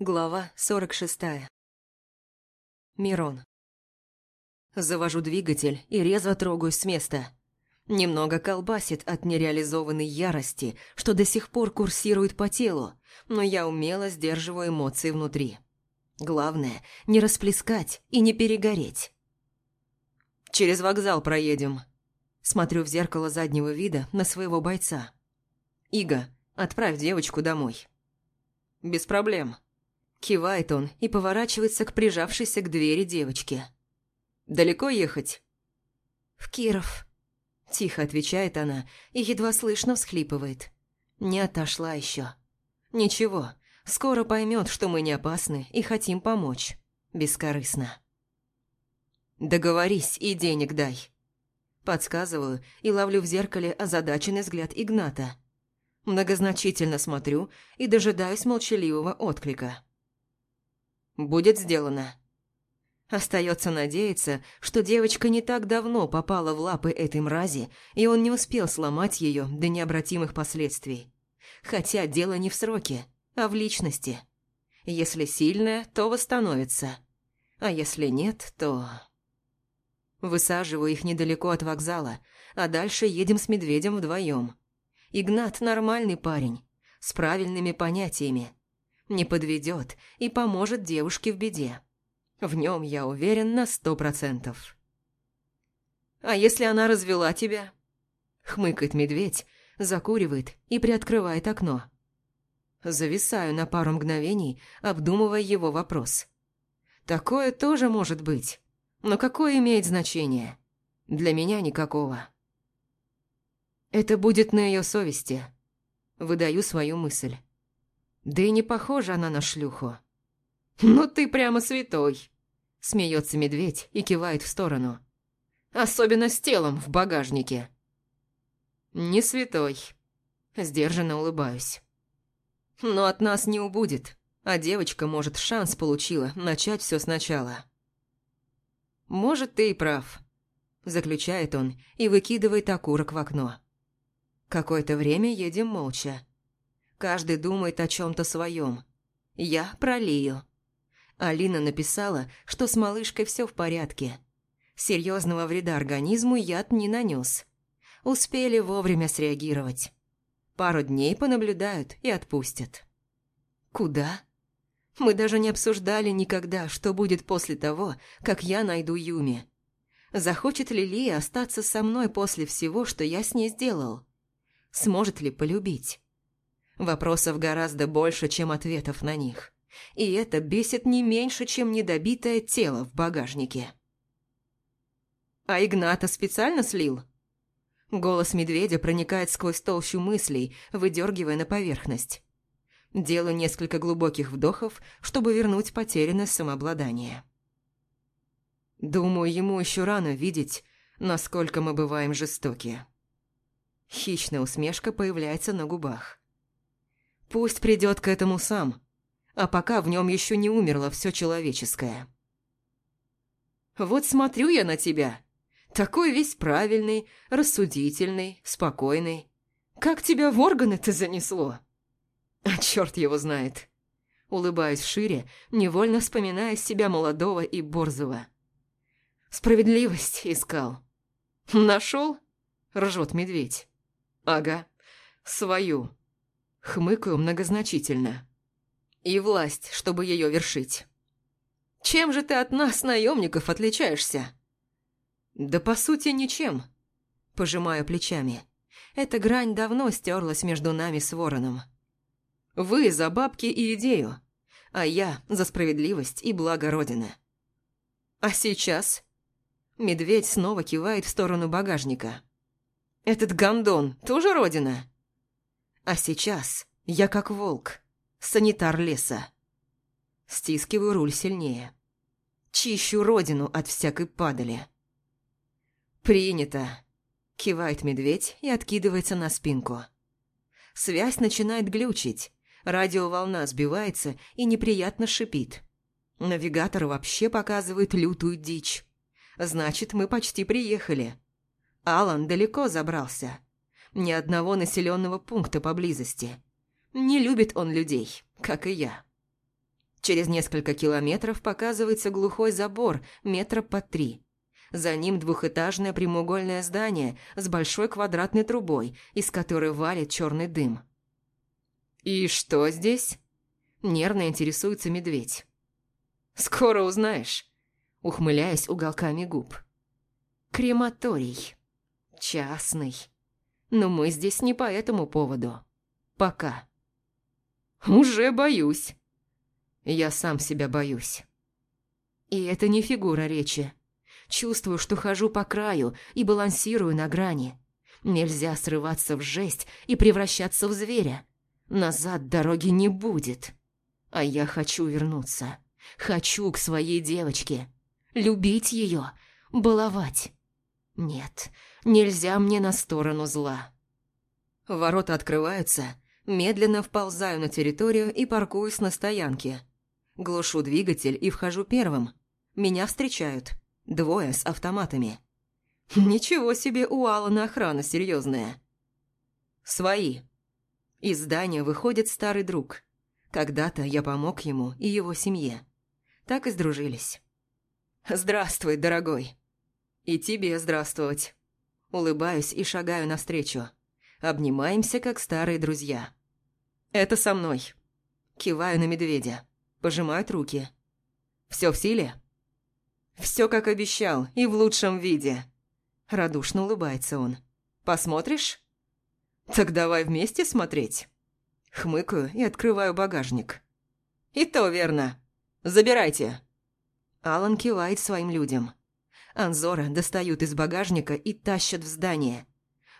Глава 46. Мирон. Завожу двигатель и резво трогаюсь с места. Немного колбасит от нереализованной ярости, что до сих пор курсирует по телу, но я умело сдерживаю эмоции внутри. Главное, не расплескать и не перегореть. «Через вокзал проедем». Смотрю в зеркало заднего вида на своего бойца. «Ига, отправь девочку домой». «Без проблем». Кивает он и поворачивается к прижавшейся к двери девочке. «Далеко ехать?» «В Киров», – тихо отвечает она и едва слышно всхлипывает. Не отошла еще. «Ничего, скоро поймет, что мы не опасны и хотим помочь. Бескорыстно». «Договорись и денег дай». Подсказываю и ловлю в зеркале озадаченный взгляд Игната. Многозначительно смотрю и дожидаюсь молчаливого отклика. Будет сделано. Остается надеяться, что девочка не так давно попала в лапы этой мрази, и он не успел сломать ее до необратимых последствий. Хотя дело не в сроке, а в личности. Если сильная, то восстановится. А если нет, то... Высаживаю их недалеко от вокзала, а дальше едем с медведем вдвоем. Игнат нормальный парень, с правильными понятиями не подведет и поможет девушке в беде. В нем я уверен на сто процентов. «А если она развела тебя?» Хмыкает медведь, закуривает и приоткрывает окно. Зависаю на пару мгновений, обдумывая его вопрос. Такое тоже может быть, но какое имеет значение? Для меня никакого. Это будет на ее совести. Выдаю свою мысль. Да и не похожа она на шлюху. «Ну ты прямо святой!» Смеется медведь и кивает в сторону. «Особенно с телом в багажнике». «Не святой». Сдержанно улыбаюсь. «Но от нас не убудет, а девочка, может, шанс получила начать все сначала». «Может, ты и прав», – заключает он и выкидывает окурок в окно. Какое-то время едем молча. Каждый думает о чем-то своем. Я про Лию. Алина написала, что с малышкой все в порядке. Серьезного вреда организму яд не нанес. Успели вовремя среагировать. Пару дней понаблюдают и отпустят. Куда? Мы даже не обсуждали никогда, что будет после того, как я найду Юми. Захочет ли Лия остаться со мной после всего, что я с ней сделал? Сможет ли полюбить? Вопросов гораздо больше, чем ответов на них. И это бесит не меньше, чем недобитое тело в багажнике. А Игната специально слил? Голос медведя проникает сквозь толщу мыслей, выдергивая на поверхность. Делаю несколько глубоких вдохов, чтобы вернуть потерянное самообладание. Думаю, ему еще рано видеть, насколько мы бываем жестоки. Хищная усмешка появляется на губах. Пусть придет к этому сам, а пока в нем еще не умерло все человеческое. Вот смотрю я на тебя, такой весь правильный, рассудительный, спокойный. Как тебя в органы-то занесло? А черт его знает. Улыбаюсь шире, невольно вспоминая себя молодого и борзого. Справедливость искал. Нашел? Ржет медведь. Ага, свою. Хмыкаю многозначительно. И власть, чтобы ее вершить. Чем же ты от нас, наемников, отличаешься? Да по сути ничем. Пожимаю плечами. Эта грань давно стерлась между нами с Вороном. Вы за бабки и идею, а я за справедливость и благо Родины. А сейчас... Медведь снова кивает в сторону багажника. Этот гандон тоже Родина? А сейчас я как волк, санитар леса. Стискиваю руль сильнее. Чищу родину от всякой падали. «Принято!» – кивает медведь и откидывается на спинку. Связь начинает глючить, радиоволна сбивается и неприятно шипит. Навигатор вообще показывает лютую дичь. Значит, мы почти приехали. Алан далеко забрался ни одного населенного пункта поблизости. Не любит он людей, как и я. Через несколько километров показывается глухой забор метра по три. За ним двухэтажное прямоугольное здание с большой квадратной трубой, из которой валит черный дым. «И что здесь?» Нервно интересуется медведь. «Скоро узнаешь», ухмыляясь уголками губ. «Крематорий. Частный. Но мы здесь не по этому поводу. Пока». «Уже боюсь». Я сам себя боюсь. И это не фигура речи. Чувствую, что хожу по краю и балансирую на грани. Нельзя срываться в жесть и превращаться в зверя. Назад дороги не будет. А я хочу вернуться. Хочу к своей девочке. Любить ее, баловать. Нет, нельзя мне на сторону зла. Ворота открываются, медленно вползаю на территорию и паркуюсь на стоянке. Глушу двигатель и вхожу первым. Меня встречают. Двое с автоматами. Ничего себе у Алана охрана серьезная. Свои. Из здания выходит старый друг. Когда-то я помог ему и его семье. Так и сдружились. «Здравствуй, дорогой». «И тебе здравствовать». Улыбаюсь и шагаю навстречу. Обнимаемся, как старые друзья. «Это со мной». Киваю на медведя. Пожимают руки. «Все в силе?» Все как обещал, и в лучшем виде. Радушно улыбается он. Посмотришь? Так давай вместе смотреть. Хмыкаю и открываю багажник. И то верно. Забирайте. Алан кивает своим людям. Анзора достают из багажника и тащат в здание.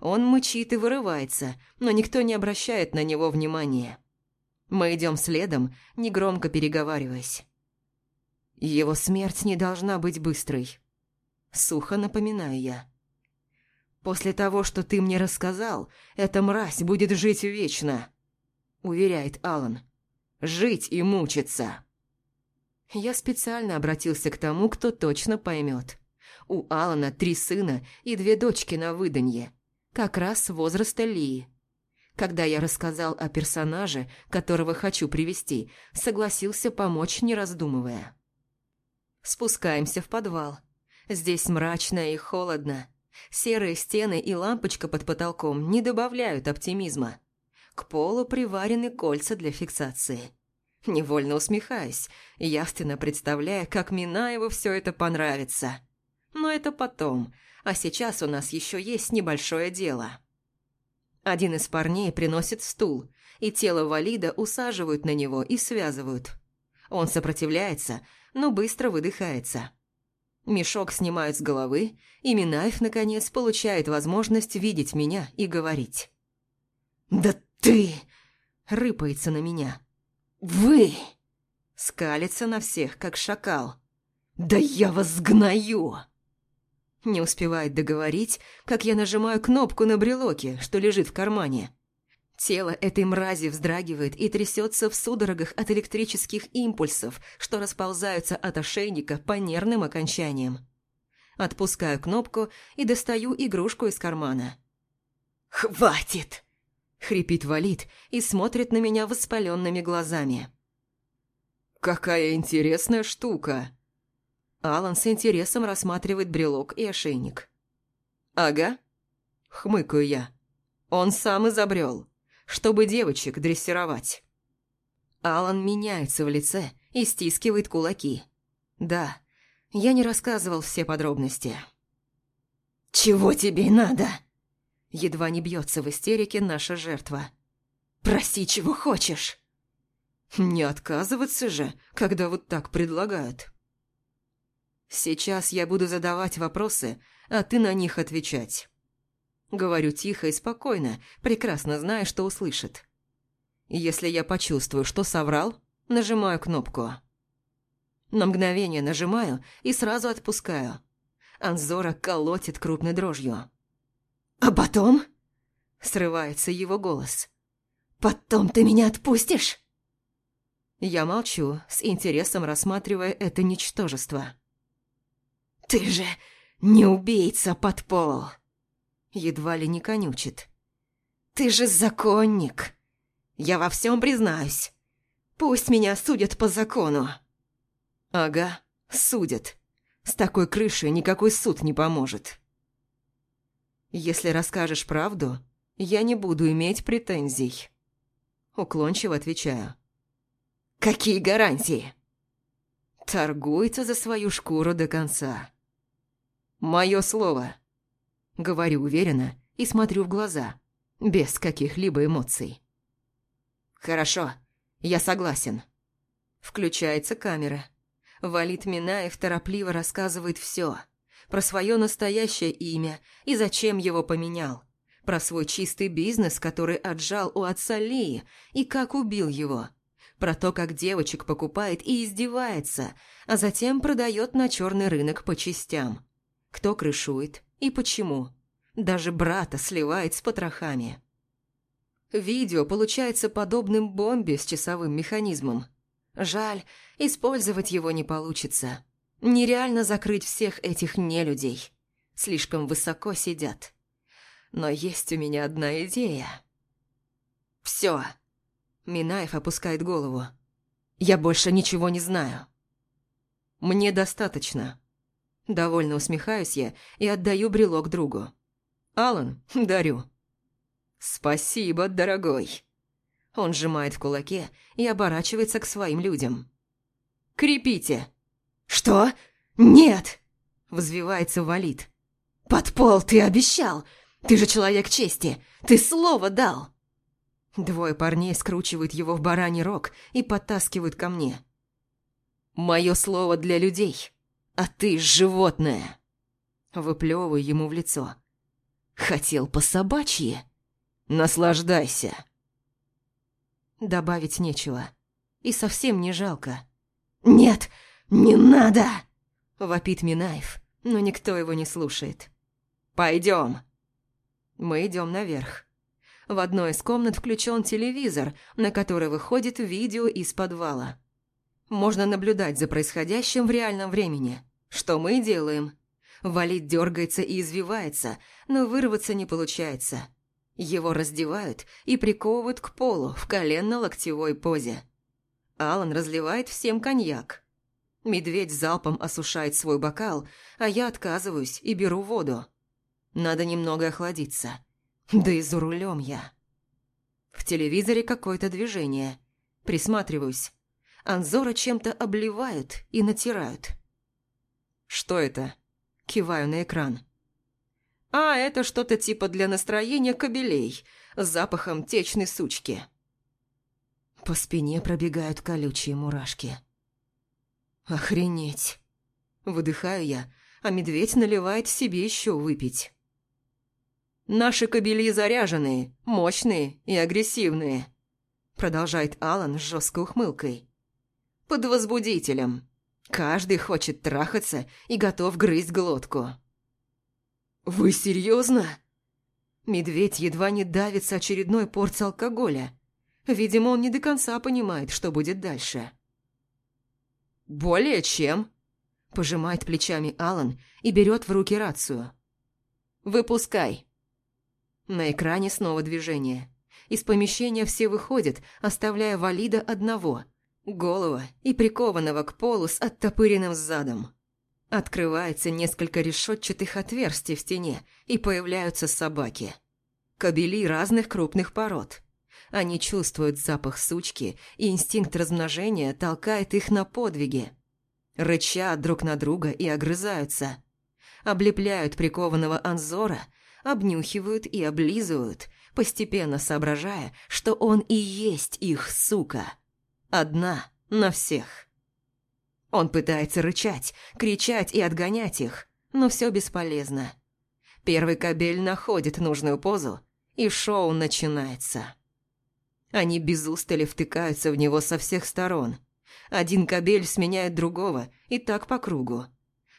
Он мычит и вырывается, но никто не обращает на него внимания. Мы идем следом, негромко переговариваясь. Его смерть не должна быть быстрой. Сухо напоминаю я. После того, что ты мне рассказал, эта мразь будет жить вечно, уверяет Алан. Жить и мучиться. Я специально обратился к тому, кто точно поймет. У Алана три сына и две дочки на выданье, как раз возраста Лии. Когда я рассказал о персонаже, которого хочу привести, согласился помочь, не раздумывая. Спускаемся в подвал. Здесь мрачно и холодно. Серые стены и лампочка под потолком не добавляют оптимизма. К полу приварены кольца для фиксации. Невольно усмехаясь, явственно представляя, как Минаеву все это понравится. Но это потом, а сейчас у нас еще есть небольшое дело. Один из парней приносит стул, и тело валида усаживают на него и связывают. Он сопротивляется, но быстро выдыхается. Мешок снимают с головы, и Минаев, наконец, получает возможность видеть меня и говорить. «Да ты!» – рыпается на меня. «Вы!» – скалится на всех, как шакал. «Да я вас сгною!» Не успевает договорить, как я нажимаю кнопку на брелоке, что лежит в кармане. Тело этой мрази вздрагивает и трясется в судорогах от электрических импульсов, что расползаются от ошейника по нервным окончаниям. Отпускаю кнопку и достаю игрушку из кармана. «Хватит!» – хрипит Валид и смотрит на меня воспаленными глазами. «Какая интересная штука!» Алан с интересом рассматривает брелок и ошейник. «Ага», – хмыкаю я. «Он сам изобрел» чтобы девочек дрессировать. Алан меняется в лице и стискивает кулаки. Да, я не рассказывал все подробности. «Чего тебе надо?» Едва не бьется в истерике наша жертва. «Проси, чего хочешь!» «Не отказываться же, когда вот так предлагают!» «Сейчас я буду задавать вопросы, а ты на них отвечать. Говорю тихо и спокойно, прекрасно зная, что услышит. Если я почувствую, что соврал, нажимаю кнопку. На мгновение нажимаю и сразу отпускаю. Анзора колотит крупной дрожью. «А потом?» – срывается его голос. «Потом ты меня отпустишь?» Я молчу, с интересом рассматривая это ничтожество. «Ты же не убийца, подпол!» едва ли не конючит. «Ты же законник! Я во всем признаюсь. Пусть меня судят по закону. Ага, судят. С такой крышей никакой суд не поможет. Если расскажешь правду, я не буду иметь претензий. Уклончиво отвечаю. Какие гарантии? Торгуется за свою шкуру до конца. Мое слово. Говорю уверенно и смотрю в глаза, без каких-либо эмоций. Хорошо, я согласен. Включается камера. Валит Минаев торопливо рассказывает все. Про свое настоящее имя и зачем его поменял. Про свой чистый бизнес, который отжал у отца Лии, и как убил его. Про то, как девочек покупает и издевается, а затем продает на черный рынок по частям. Кто крышует и почему. Даже брата сливает с потрохами. Видео получается подобным бомбе с часовым механизмом. Жаль, использовать его не получится. Нереально закрыть всех этих нелюдей. Слишком высоко сидят. Но есть у меня одна идея. Все. Минаев опускает голову. Я больше ничего не знаю. Мне достаточно. Довольно усмехаюсь я и отдаю брелок другу. Алан, дарю. Спасибо, дорогой. Он сжимает в кулаке и оборачивается к своим людям. «Крепите!» «Что? Нет!» – взвивается Валид. «Под пол ты обещал! Ты же человек чести! Ты слово дал!» Двое парней скручивают его в бараний рог и подтаскивают ко мне. «Мое слово для людей, а ты животное!» Выплевываю ему в лицо. «Хотел по собачьи? Наслаждайся!» Добавить нечего. И совсем не жалко. «Нет, не надо!» – вопит Минаев, но никто его не слушает. «Пойдем!» Мы идем наверх. В одной из комнат включен телевизор, на который выходит видео из подвала. Можно наблюдать за происходящим в реальном времени. Что мы делаем? Валид дергается и извивается, но вырваться не получается. Его раздевают и приковывают к полу в коленно-локтевой позе. Алан разливает всем коньяк. Медведь залпом осушает свой бокал, а я отказываюсь и беру воду. Надо немного охладиться. Да и за рулем я. В телевизоре какое-то движение. Присматриваюсь. Анзора чем-то обливают и натирают. «Что это?» Киваю на экран. А это что-то типа для настроения кобелей с запахом течной сучки. По спине пробегают колючие мурашки. Охренеть. Выдыхаю я, а медведь наливает себе еще выпить. Наши кобели заряженные, мощные и агрессивные, продолжает Алан с жесткой ухмылкой. Под возбудителем. Каждый хочет трахаться и готов грызть глотку. «Вы серьезно?» Медведь едва не давится очередной порцией алкоголя. Видимо, он не до конца понимает, что будет дальше. «Более чем», – пожимает плечами Алан и берет в руки рацию. «Выпускай». На экране снова движение. Из помещения все выходят, оставляя валида одного, голого и прикованного к полу с оттопыренным задом. Открывается несколько решетчатых отверстий в стене, и появляются собаки. Кобели разных крупных пород. Они чувствуют запах сучки, и инстинкт размножения толкает их на подвиги. Рычат друг на друга и огрызаются. Облепляют прикованного анзора, обнюхивают и облизывают, постепенно соображая, что он и есть их сука. Одна на всех. Он пытается рычать, кричать и отгонять их, но все бесполезно. Первый кабель находит нужную позу, и шоу начинается. Они без устали втыкаются в него со всех сторон. Один кабель сменяет другого, и так по кругу.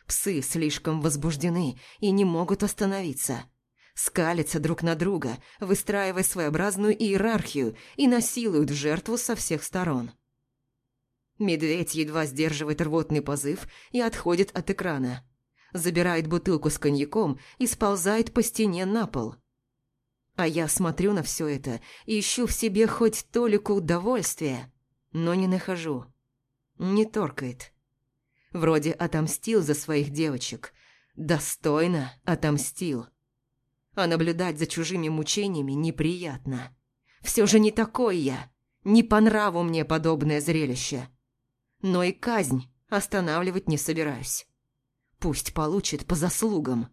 Псы слишком возбуждены и не могут остановиться. Скалятся друг на друга, выстраивая своеобразную иерархию и насилуют жертву со всех сторон. Медведь едва сдерживает рвотный позыв и отходит от экрана. Забирает бутылку с коньяком и сползает по стене на пол. А я смотрю на все это и ищу в себе хоть толику удовольствия. но не нахожу. Не торкает. Вроде отомстил за своих девочек. Достойно отомстил. А наблюдать за чужими мучениями неприятно. Все же не такой я. Не по нраву мне подобное зрелище. Но и казнь останавливать не собираюсь. Пусть получит по заслугам.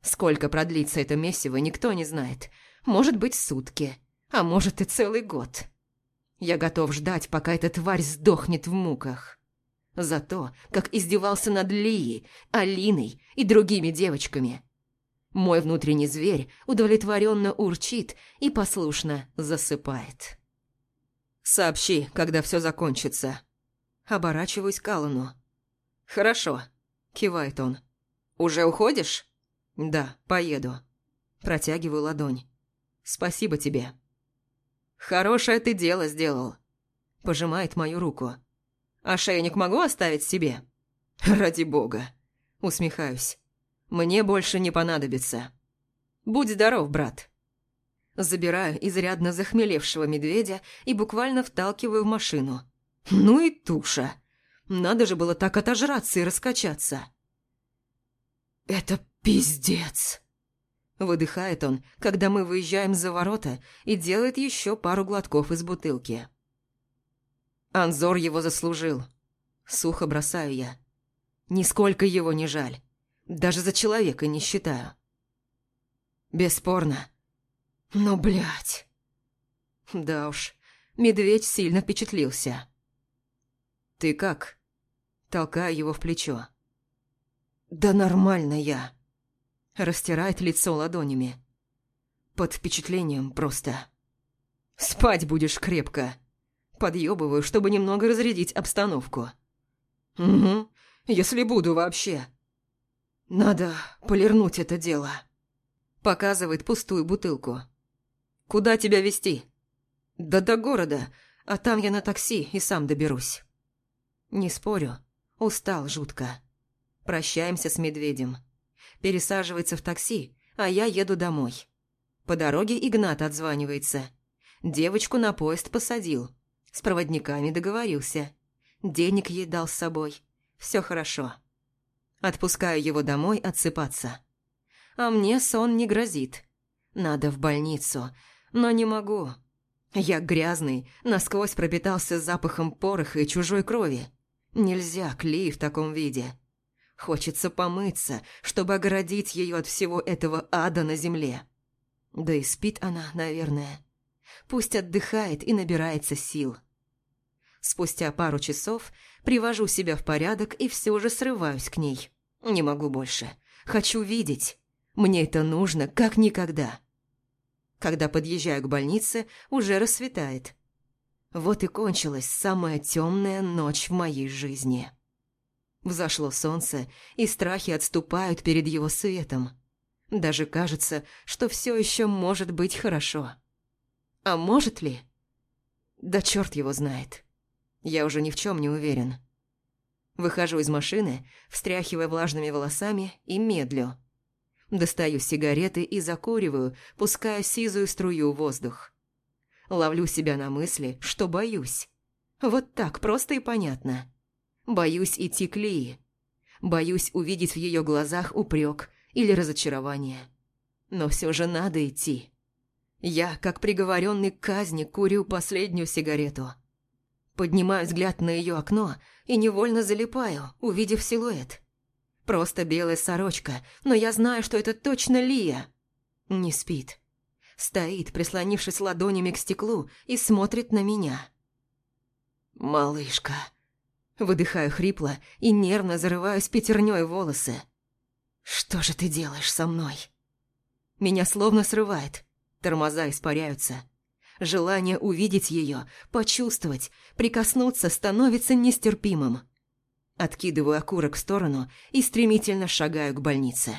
Сколько продлится это месиво, никто не знает. Может быть, сутки, а может и целый год. Я готов ждать, пока эта тварь сдохнет в муках. За то, как издевался над Лией, Алиной и другими девочками. Мой внутренний зверь удовлетворенно урчит и послушно засыпает. «Сообщи, когда все закончится». Оборачиваюсь к Аллану. «Хорошо», – кивает он. «Уже уходишь?» «Да, поеду». Протягиваю ладонь. «Спасибо тебе». «Хорошее ты дело сделал», – пожимает мою руку. «Ошейник могу оставить себе?» «Ради бога», – усмехаюсь. «Мне больше не понадобится. Будь здоров, брат». Забираю изрядно захмелевшего медведя и буквально вталкиваю в машину. Ну и туша. Надо же было так отожраться и раскачаться. «Это пиздец!» Выдыхает он, когда мы выезжаем за ворота и делает еще пару глотков из бутылки. Анзор его заслужил. Сухо бросаю я. Нисколько его не жаль. Даже за человека не считаю. Бесспорно. Но, блядь. Да уж, медведь сильно впечатлился. «Ты как?» Толкаю его в плечо. «Да нормально я!» Растирает лицо ладонями. Под впечатлением просто. «Спать будешь крепко!» Подъебываю, чтобы немного разрядить обстановку. «Угу, если буду вообще!» «Надо полирнуть это дело!» Показывает пустую бутылку. «Куда тебя везти?» «Да до города, а там я на такси и сам доберусь». Не спорю, устал жутко. Прощаемся с медведем. Пересаживается в такси, а я еду домой. По дороге Игнат отзванивается. Девочку на поезд посадил. С проводниками договорился. Денег ей дал с собой. Все хорошо. Отпускаю его домой отсыпаться. А мне сон не грозит. Надо в больницу, но не могу. Я грязный, насквозь пропитался запахом пороха и чужой крови. Нельзя Клей в таком виде. Хочется помыться, чтобы оградить ее от всего этого ада на земле. Да и спит она, наверное. Пусть отдыхает и набирается сил. Спустя пару часов привожу себя в порядок и все же срываюсь к ней. Не могу больше. Хочу видеть. Мне это нужно, как никогда. Когда подъезжаю к больнице, уже рассветает. Вот и кончилась самая темная ночь в моей жизни. Взошло солнце, и страхи отступают перед его светом. Даже кажется, что все еще может быть хорошо. А может ли? Да черт его знает. Я уже ни в чем не уверен. Выхожу из машины, встряхивая влажными волосами, и медлю. Достаю сигареты и закуриваю, пуская сизую струю в воздух. Ловлю себя на мысли, что боюсь. Вот так просто и понятно. Боюсь идти к Лии. Боюсь увидеть в ее глазах упрек или разочарование. Но все же надо идти. Я, как приговоренный к казни, курю последнюю сигарету. Поднимаю взгляд на ее окно и невольно залипаю, увидев силуэт. Просто белая сорочка, но я знаю, что это точно Лия. Не спит. Стоит, прислонившись ладонями к стеклу, и смотрит на меня. «Малышка». Выдыхаю хрипло и нервно зарываюсь пятерней волосы. «Что же ты делаешь со мной?» Меня словно срывает. Тормоза испаряются. Желание увидеть ее, почувствовать, прикоснуться становится нестерпимым. Откидываю окурок в сторону и стремительно шагаю к больнице.